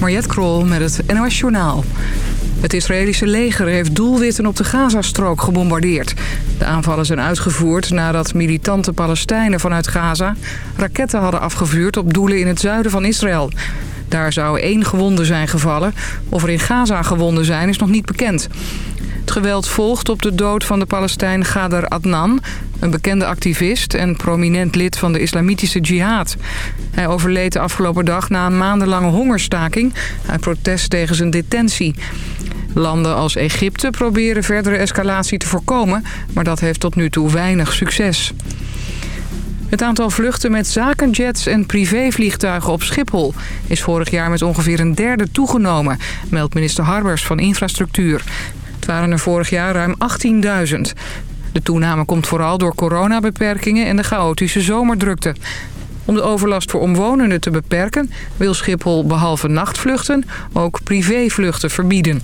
Mariette Krol met het NOS Journaal. Het Israëlische leger heeft doelwitten op de Gazastrook gebombardeerd. De aanvallen zijn uitgevoerd nadat militante Palestijnen vanuit Gaza... raketten hadden afgevuurd op doelen in het zuiden van Israël. Daar zou één gewonde zijn gevallen. Of er in Gaza gewonden zijn is nog niet bekend. Geweld volgt op de dood van de Palestijn Ghader Adnan... een bekende activist en prominent lid van de islamitische jihad. Hij overleed de afgelopen dag na een maandenlange hongerstaking... uit protest tegen zijn detentie. Landen als Egypte proberen verdere escalatie te voorkomen... maar dat heeft tot nu toe weinig succes. Het aantal vluchten met zakenjets en privévliegtuigen op Schiphol... is vorig jaar met ongeveer een derde toegenomen... meldt minister Harbers van Infrastructuur. Waren er vorig jaar ruim 18.000. De toename komt vooral door coronabeperkingen en de chaotische zomerdrukte. Om de overlast voor omwonenden te beperken... wil Schiphol behalve nachtvluchten ook privévluchten verbieden.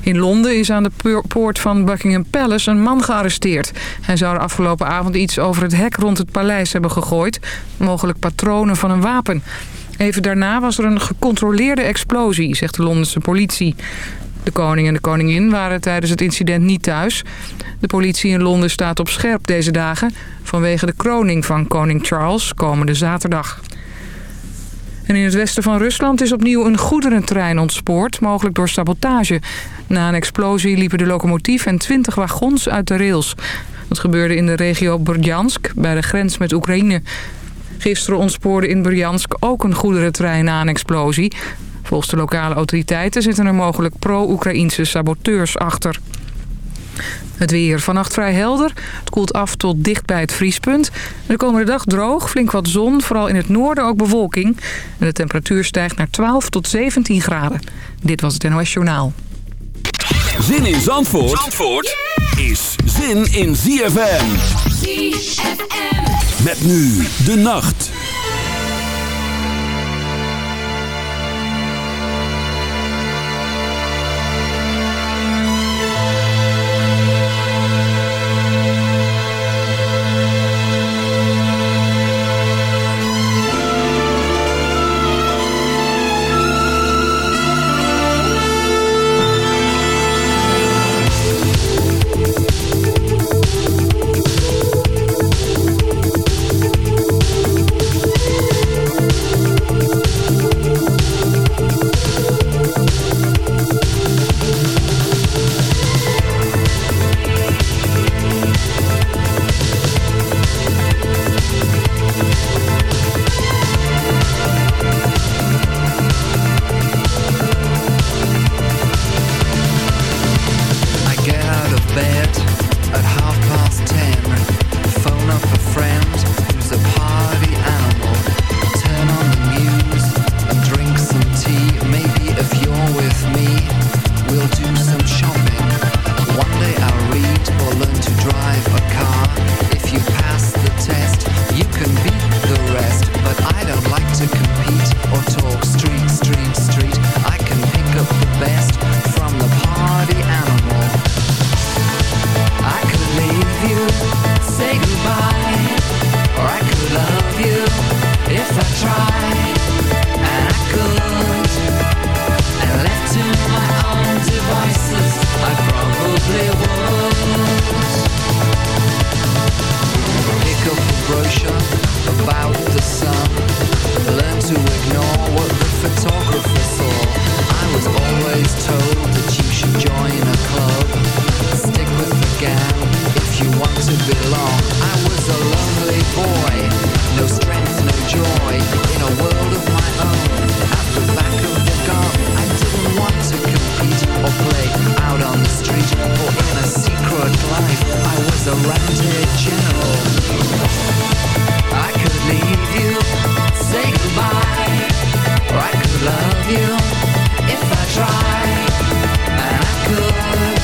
In Londen is aan de poort van Buckingham Palace een man gearresteerd. Hij zou de afgelopen avond iets over het hek rond het paleis hebben gegooid. Mogelijk patronen van een wapen. Even daarna was er een gecontroleerde explosie, zegt de Londense politie. De koning en de koningin waren tijdens het incident niet thuis. De politie in Londen staat op scherp deze dagen... vanwege de kroning van koning Charles komende zaterdag. En in het westen van Rusland is opnieuw een goederentrein ontspoord, mogelijk door sabotage. Na een explosie liepen de locomotief en 20 wagons uit de rails. Dat gebeurde in de regio Bryansk, bij de grens met Oekraïne. Gisteren ontspoorde in Bryansk ook een goederentrein na een explosie. Volgens de lokale autoriteiten zitten er mogelijk pro-Oekraïnse saboteurs achter. Het weer vannacht vrij helder. Het koelt af tot dicht bij het vriespunt. De komende dag droog, flink wat zon. Vooral in het noorden ook bewolking. En de temperatuur stijgt naar 12 tot 17 graden. Dit was het NOS Journaal. Zin in Zandvoort, Zandvoort is zin in ZFM. ZFM. Met nu de nacht. about the sun. To ignore what the photographer. I was always told that you should join a club. Stick with the gang if you want to belong. I was a lonely boy, no strength, no joy, in a world of my own, at the back of street or in a secret life. I was a ranted general. I could leave you, say goodbye. Or I could love you if I tried. And I could.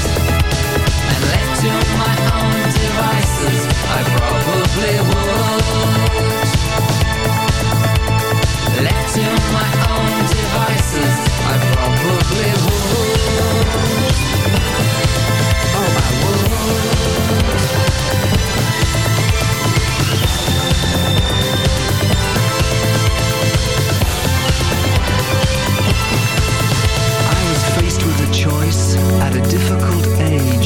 And left to my own devices. I probably would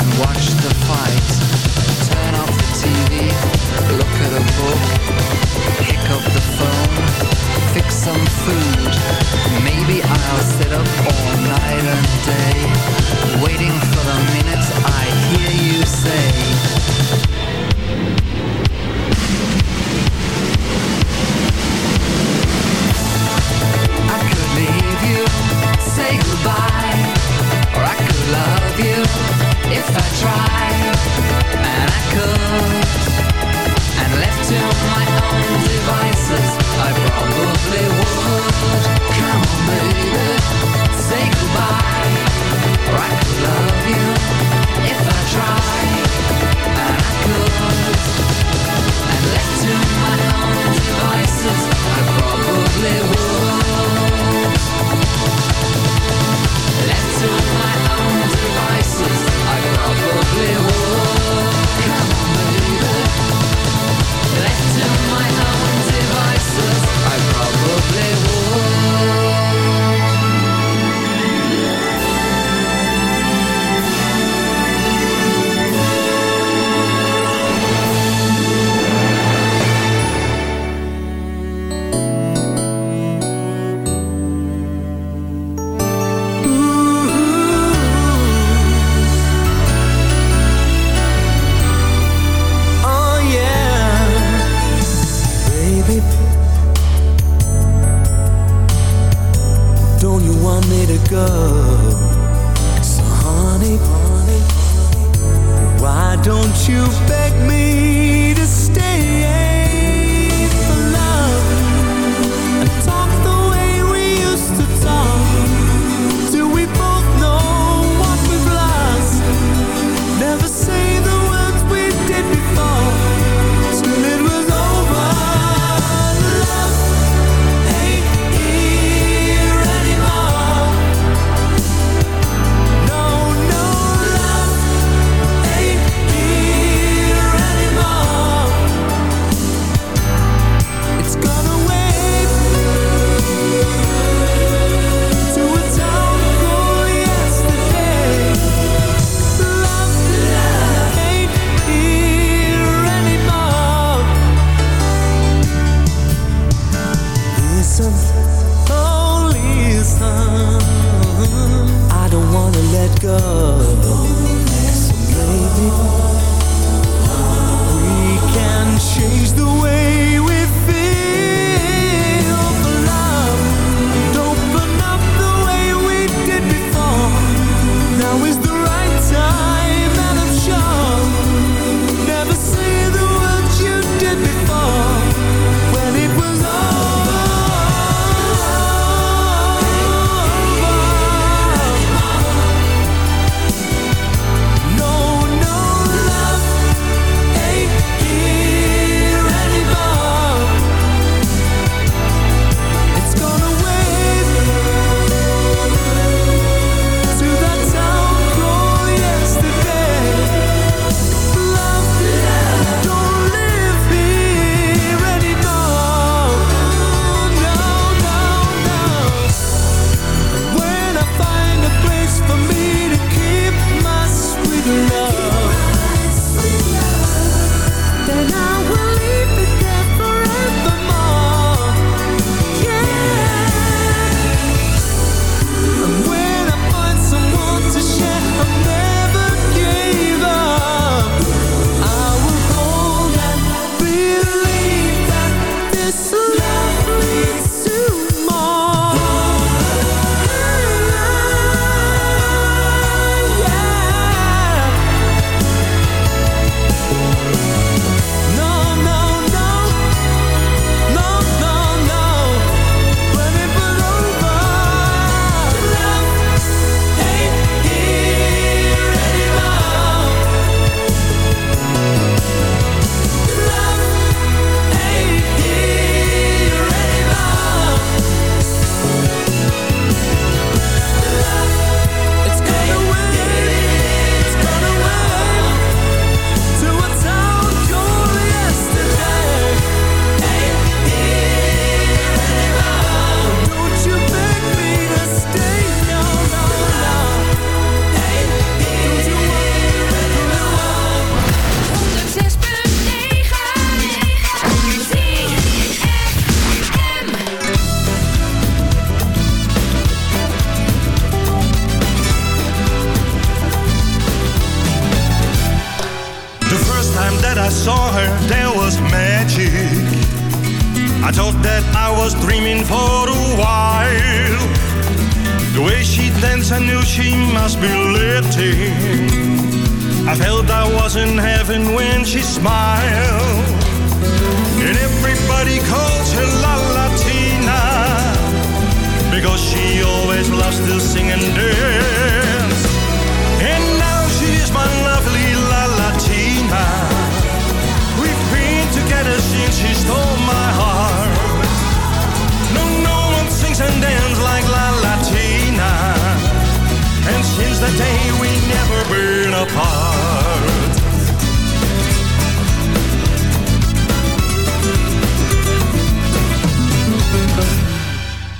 and watch the fight. Because she always loves to sing and dance. And now she is my lovely La Latina. We've been together since she stole my heart. No, no one sings and dances like La Latina. And since that day we never been apart.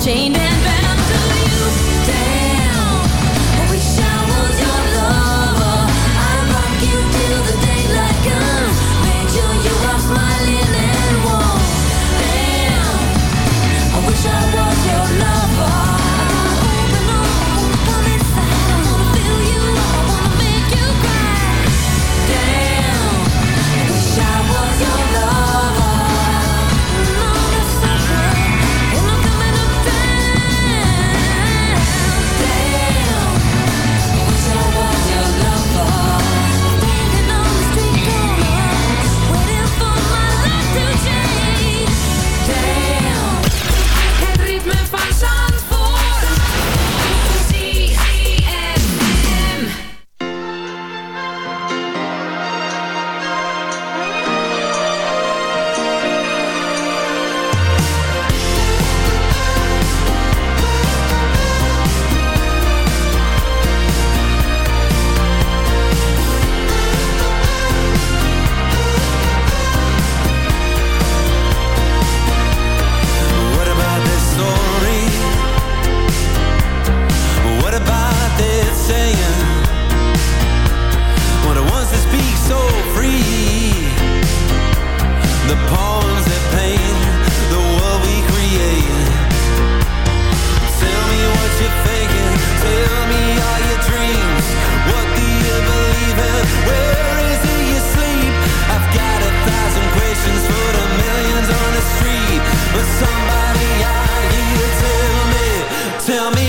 Down tell me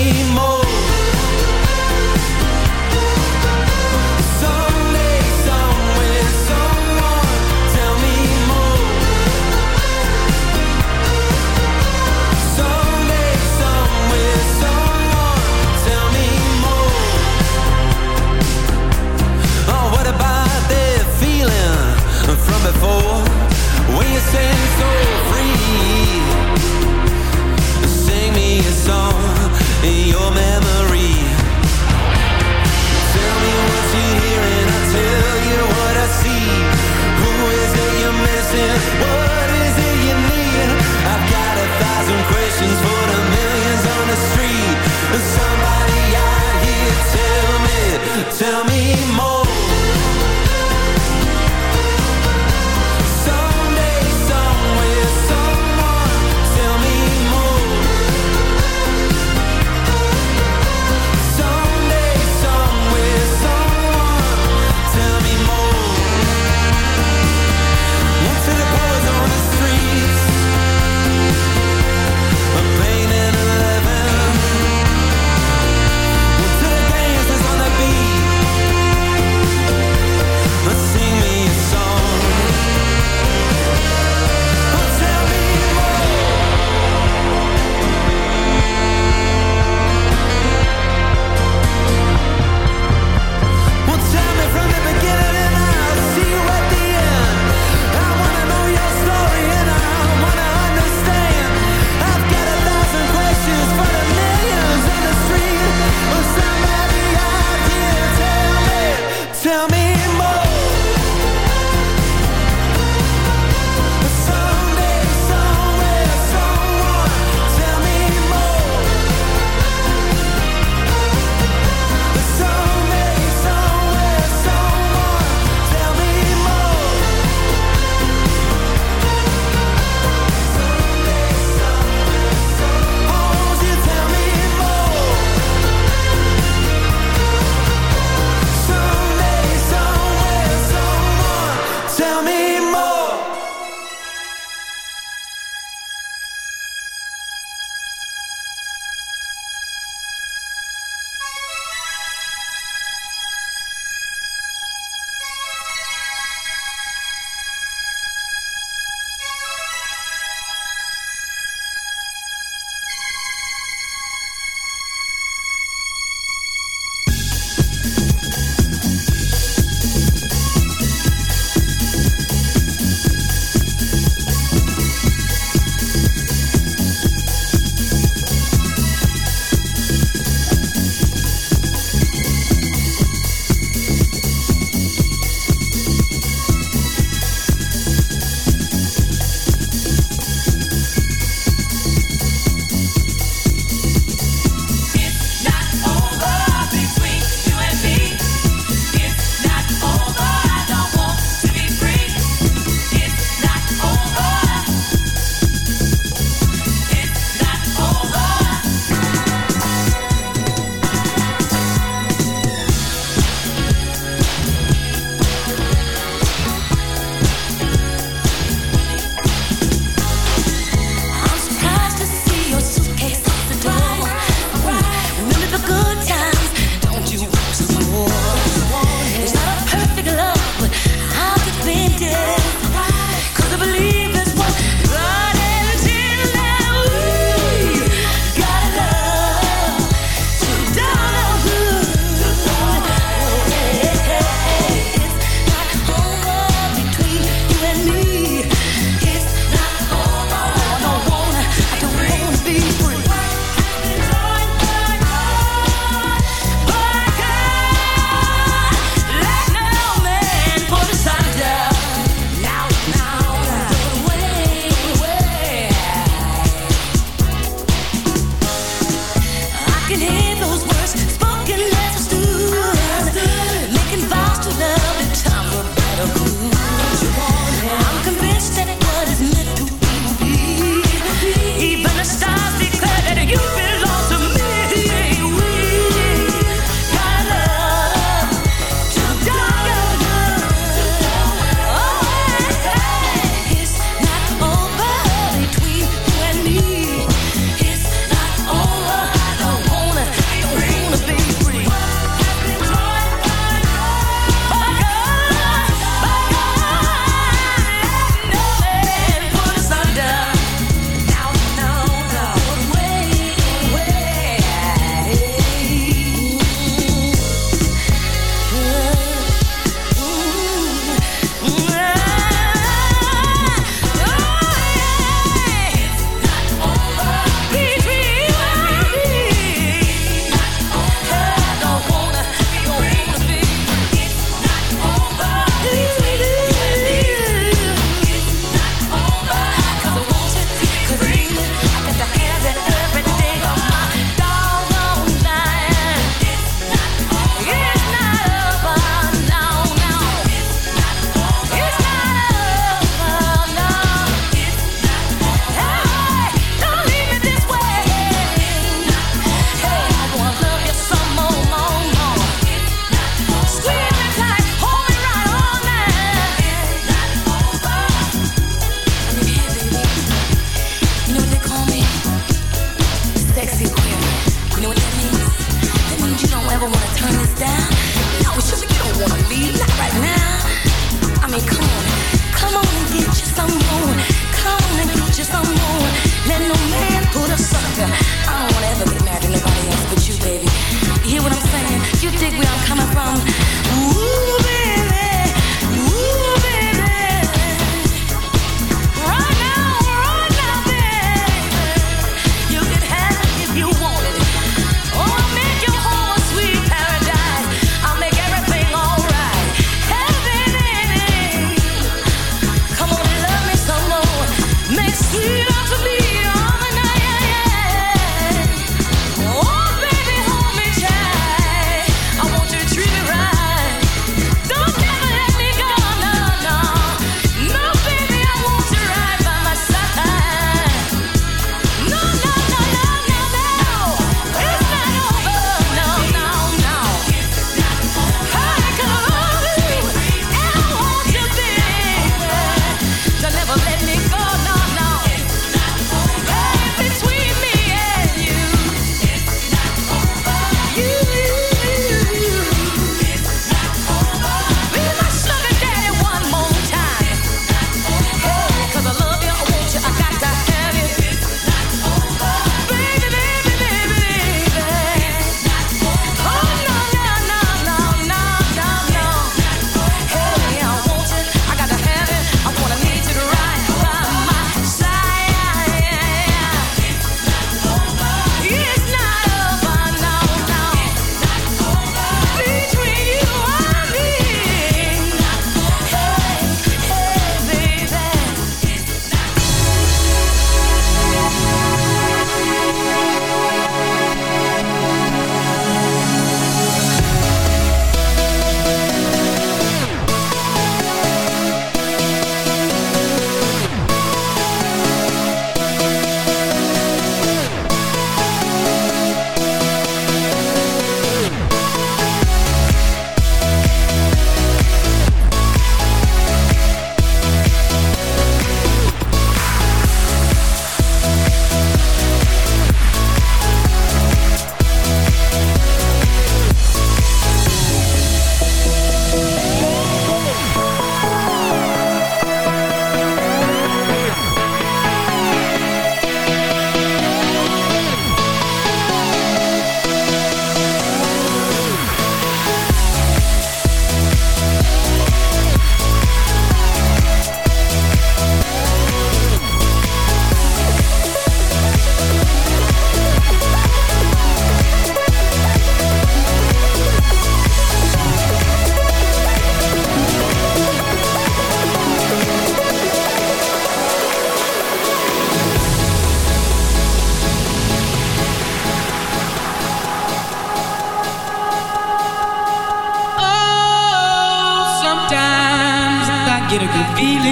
colors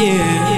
of